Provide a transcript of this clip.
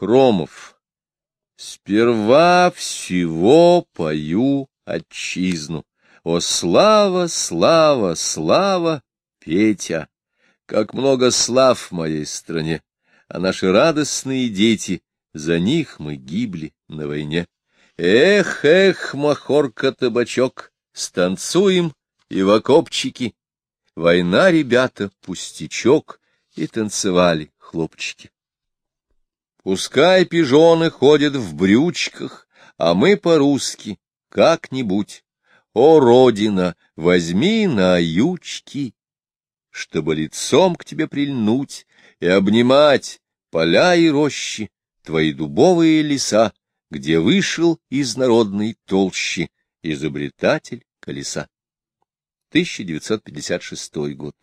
Хромов. Сперва всего пою отчизну. О, слава, слава, слава, Петя! Как много слав в моей стране, а наши радостные дети, за них мы гибли на войне. Эх, эх, махорка-табачок, станцуем и в окопчики. Война, ребята, пустячок, и танцевали хлопчики. Пускай пижоны ходят в брючках, а мы по-русски как-нибудь. О, Родина, возьми на ючки, чтобы лицом к тебе прильнуть и обнимать поля и рощи, твои дубовые леса, где вышел из народной толщи изобретатель колеса. 1956 год.